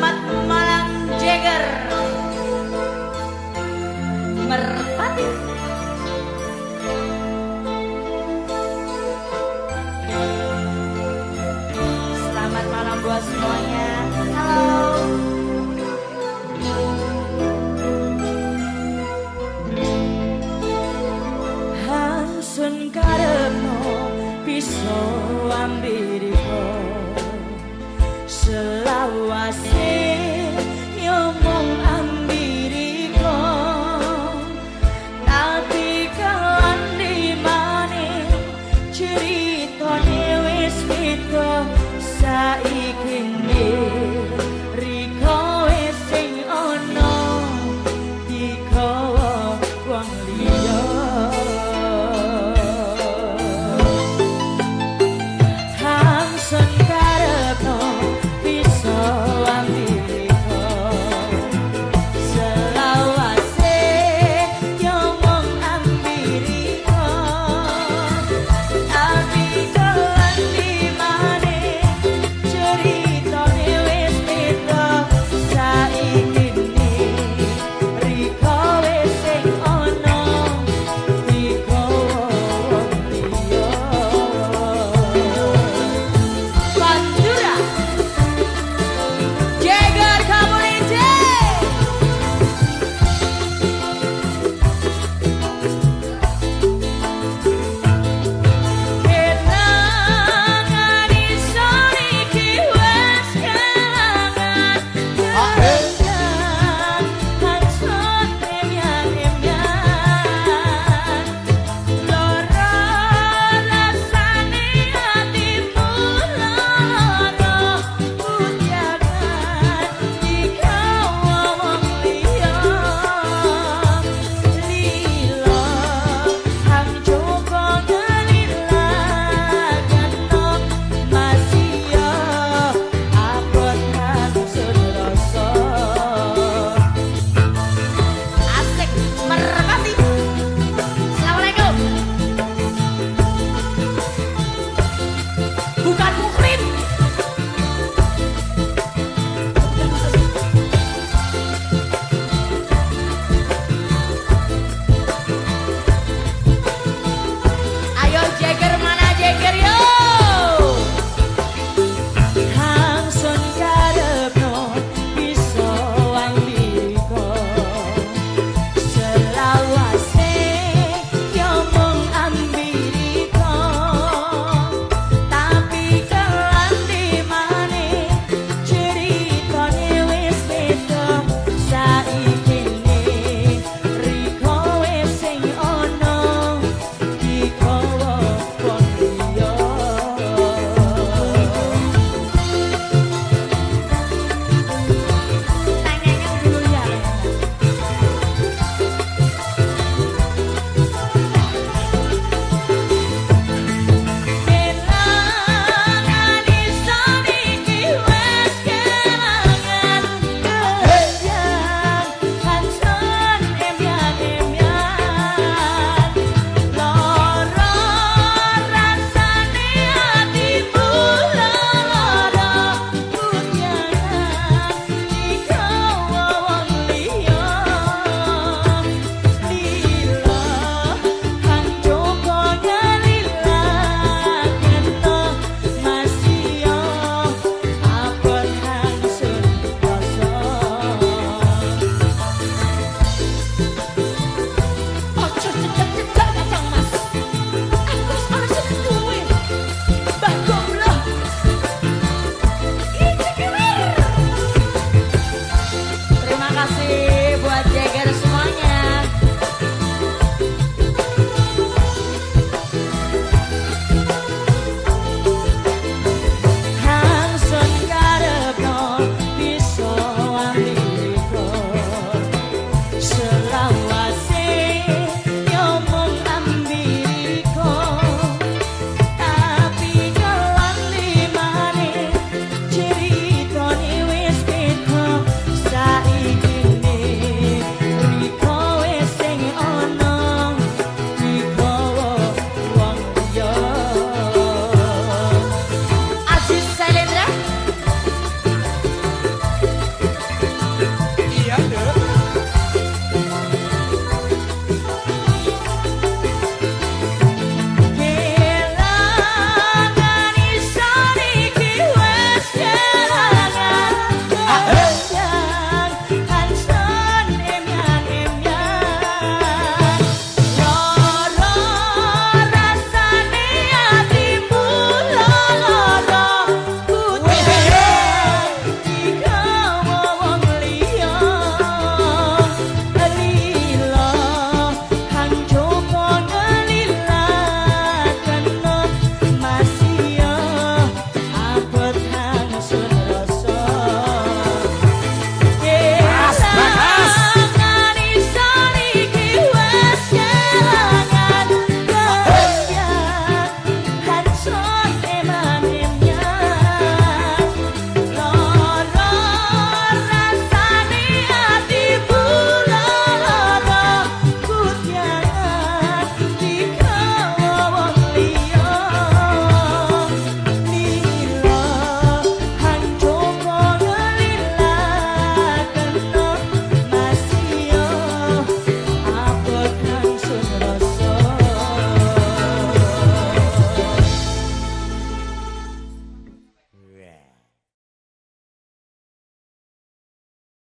Selamat malam Jagger. Merpati. Selamat malam buat semuanya. Halo. Hansun karepno piso ambiriko selawase